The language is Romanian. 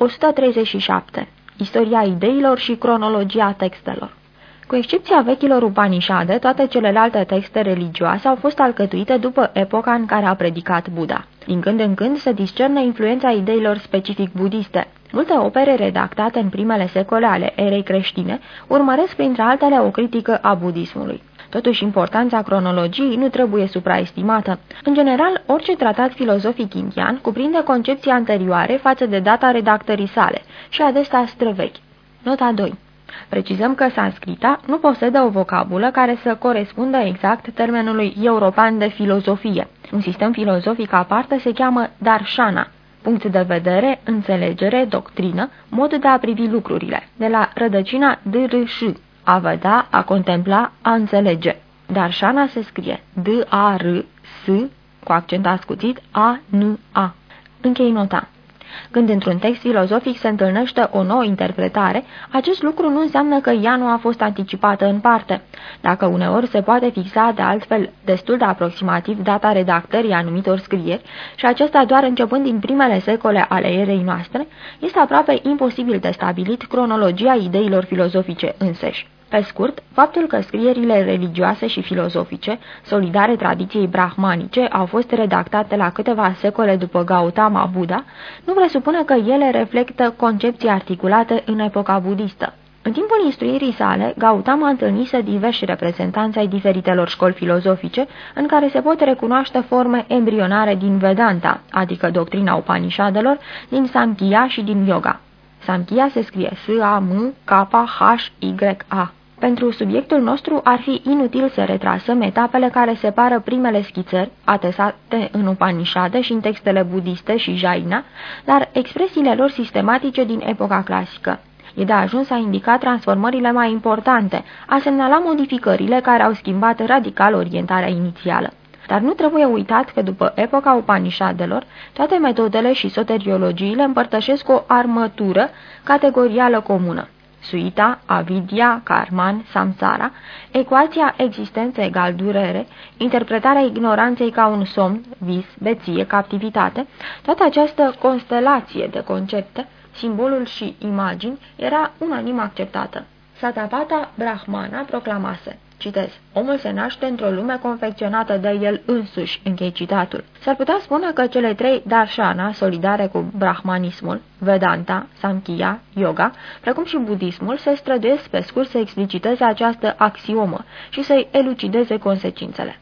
137. Istoria ideilor și cronologia textelor cu excepția vechilor Upanishade, toate celelalte texte religioase au fost alcătuite după epoca în care a predicat Buddha. Din când în când se discerne influența ideilor specific budiste. Multe opere redactate în primele secole ale erei creștine urmăresc printre altele o critică a budismului. Totuși, importanța cronologiei nu trebuie supraestimată. În general, orice tratat filozofic indian cuprinde concepții anterioare față de data redactării sale și adesea străvechi. Nota 2 Precizăm că sanscrita nu posedă o vocabulă care să corespundă exact termenului european de filozofie. Un sistem filozofic aparte se cheamă darshana, punct de vedere, înțelegere, doctrină, mod de a privi lucrurile, de la rădăcina d-r-ș, a vedea, a contempla, a înțelege. Darshana se scrie D-A-R-S, cu accent ascuțit, A-N-A. Închei nota. Când într-un text filozofic se întâlnește o nouă interpretare, acest lucru nu înseamnă că ea nu a fost anticipată în parte. Dacă uneori se poate fixa de altfel destul de aproximativ data redactării anumitor scrieri și acesta doar începând din primele secole ale erei noastre, este aproape imposibil de stabilit cronologia ideilor filozofice înseși. Pe scurt, faptul că scrierile religioase și filozofice, solidare tradiției brahmanice, au fost redactate la câteva secole după Gautama Buddha, nu presupune că ele reflectă concepții articulate în epoca budistă. În timpul instruirii sale, Gautama întâlnise diversi reprezentanți ai diferitelor școli filozofice, în care se pot recunoaște forme embrionare din Vedanta, adică doctrina Upanishadelor, din Samkhya și din Yoga. Samkhya se scrie S-A-M-K-H-Y-A. Pentru subiectul nostru ar fi inutil să retrasăm etapele care separă primele schițări, atesate în Upanishade și în textele budiste și Jaina, dar expresiile lor sistematice din epoca clasică. E de ajuns a indica transformările mai importante, a semnala modificările care au schimbat radical orientarea inițială. Dar nu trebuie uitat că după epoca Upanishadelor, toate metodele și soteriologiile împărtășesc o armătură categorială comună. Suita, avidia, karman, samsara, ecuația existență egal durere, interpretarea ignoranței ca un somn, vis, beție, captivitate, toată această constelație de concepte, simbolul și imagini, era unanim acceptată. Satapata Brahmana proclamase Citez. Omul se naște într-o lume confecționată de el însuși, închei citatul. S-ar putea spune că cele trei darshana, solidare cu brahmanismul, Vedanta, Samkhya, Yoga, precum și budismul, se străduiesc pe scurt să expliciteze această axiomă și să-i elucideze consecințele.